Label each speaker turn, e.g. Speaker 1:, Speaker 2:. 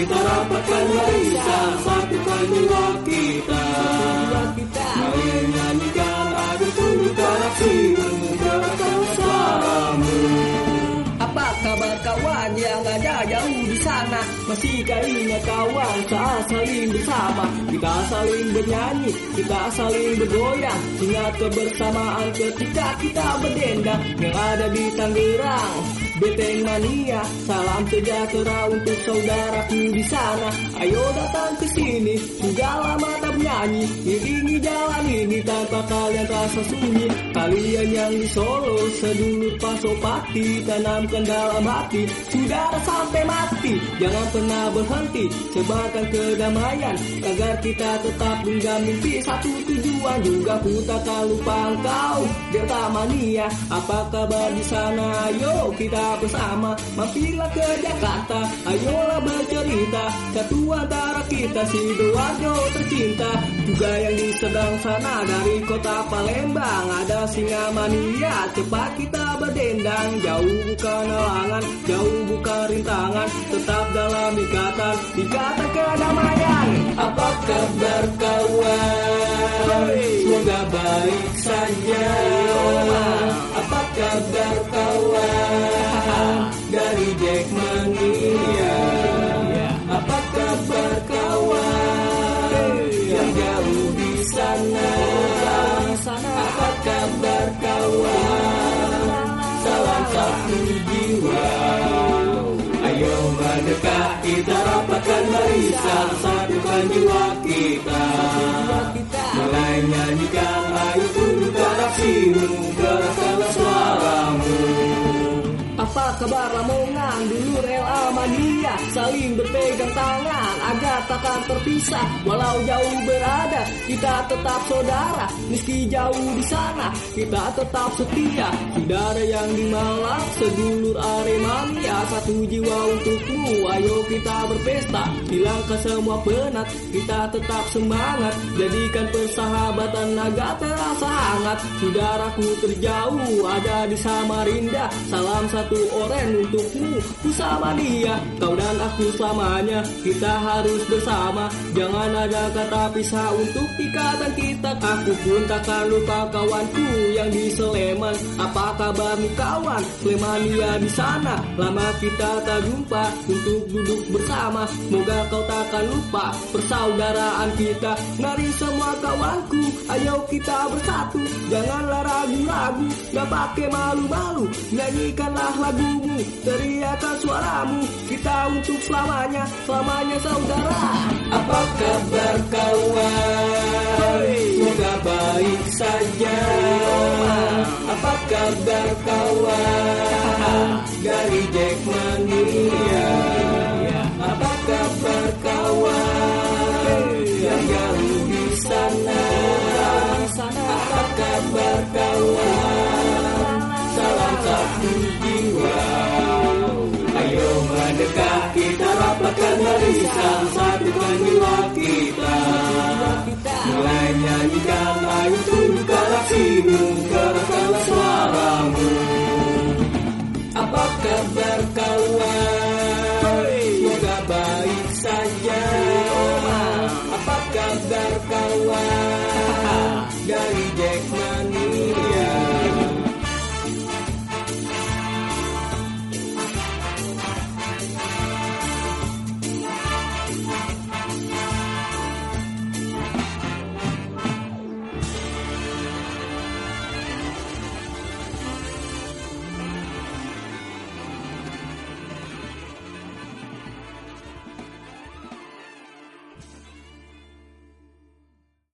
Speaker 1: kita rapatkan barisan satukan jiwa kita. Mari yang ada jauh di sana. Masihkah ingat kawan saat saling bersama. Kita saling bernyanyi, kita saling bergoyang. Ingat kebersamaan ketika kita berdendang Yang ada di Tangerang Beteng Mania, salam sejahtera untuk saudaraku di sana. Ayo datang ke sini, sudah lama tak bernyanyi. Iringi jalan ini tanpa kalian rasa sunyi. Kalian yang di Solo, sedulur pasopati, tanamkan dalam hati. Sudah sampai mati, jangan pernah berhenti. Sebarkan kedamaian, agar kita tetap genggam mimpi satu tujuan. Juga ku takkan lupa engkau, Delta Mania. Apa kabar di sana? Ayo kita bersama mampirlah ke Jakarta ayolah bercerita satu antara kita Sidoarjo tercinta juga yang di sedang sana dari kota Palembang ada singa mania cepat kita berdendang jauh bukan halangan jauh bukan rintangan tetap dalam ikatan ikatan kedamaian Apa kabar kawan? Semoga baik saja. Apa kabar kawan? Barisan satukan jiwa kita. Mulai nyanyikan ayo turut aksimu Gerakanlah suaramu. Apa kabar Lamongan, dulu rela mania Saling berpegang tangan agar takkan terpisah. Walau jauh berada, kita tetap saudara. Meski jauh di sana, kita tetap setia. Saudara yang di Malang, sedulur Aremania Satu jiwa untukmu, ayo kita berpesta. Hilangkan semua penat, kita tetap semangat. Jadikan persahabatan agar terasa hangat. Saudaraku terjauh, ada di Samarinda. Salam satu oren untukmu. Bersama dia. Kau dan aku selamanya Kita harus bersama. Jangan ada kata pisah untuk ikatan kita. Aku pun takkan lupa kawanku yang di Sleman. Apa kabarmu kawan? Slemania di sana. Lama kita tak jumpa untuk duduk bersama. Moga kau takkan lupa persaudaraan kita. Mari semua kawanku Ayo kita bersatu. Janganlah ragu-ragu Gak pakai malu-malu. Nyanyikanlah lagumu Teriakan suaramu. Kita untuk selamanya Selamanya saudara. Apa kabar kawan? Semoga baik saja. Apa kabar kawan? bisa satukan jiwa kita. Mulai nyanyikan ayo tunduk galaksimu Keraskanlah suaramu. Apa kabar kawan? Semoga baik saja. Apa kabar kawan? Dari Jack